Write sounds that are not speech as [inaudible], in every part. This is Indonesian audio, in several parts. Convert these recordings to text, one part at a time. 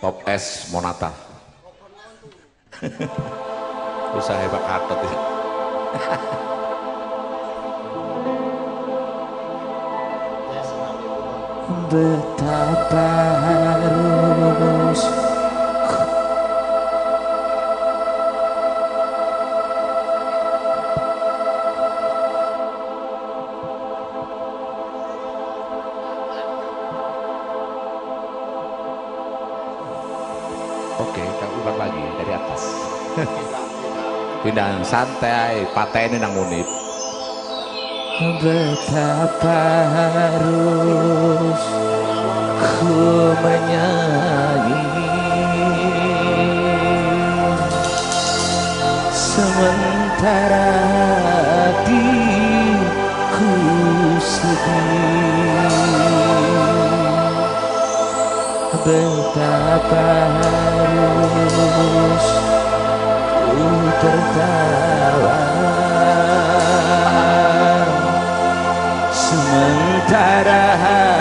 Top S Monata. Usaha hebat katot ya. Betapa harus dari atas. [laughs] Pindah santai, paten nang unit. Betapa harus ku menyanyi Sementara Betapa harus ku tertawa. Sementara hatiku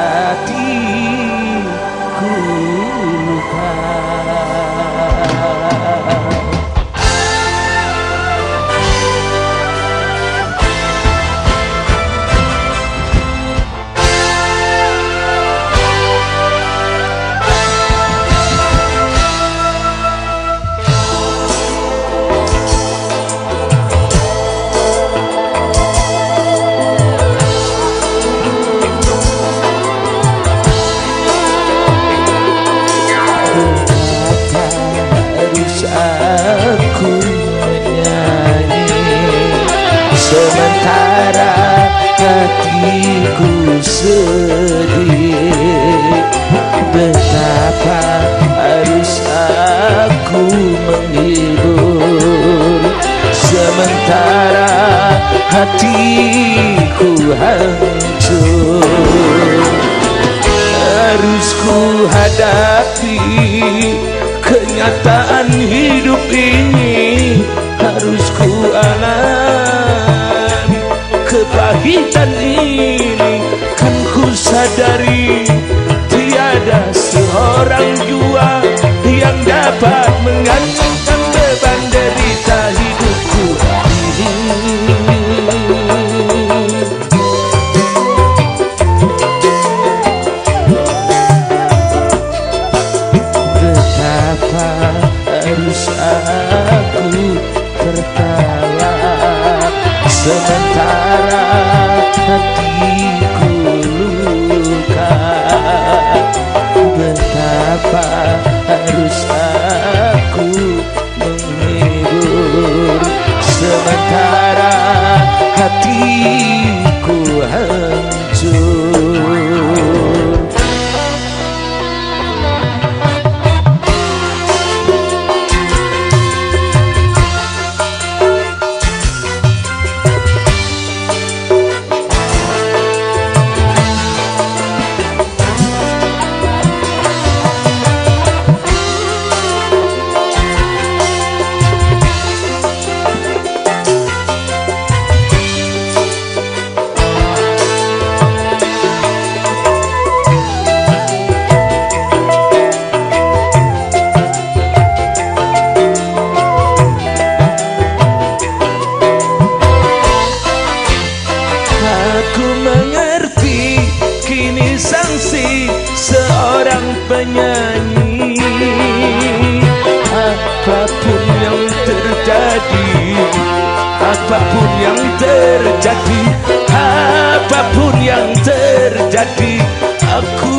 hatiku sedih. Betapa harus aku menghibur. Sementara hatiku hancur. Harus ku hadapi kenyataan hidup ini. Harus ku alami kepahitan ini mengantarkan beban derita hidupku. Betapa harus aku Sementara Apa pun yang terjadi Apa pun yang terjadi Apa pun yang terjadi Aku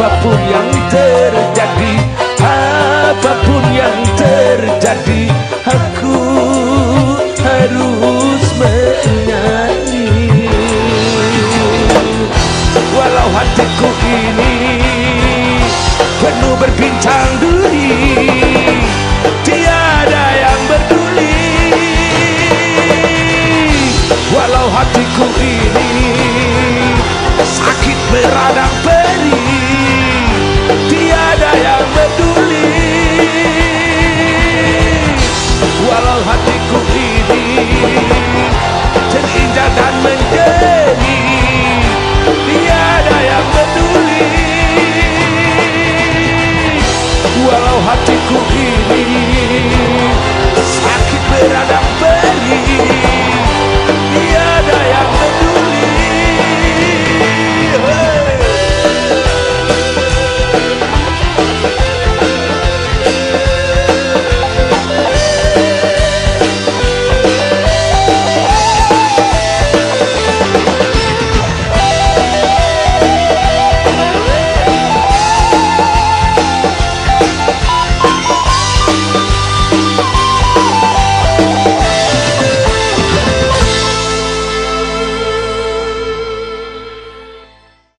Apa pun yang terjadi Apa pun yang terjadi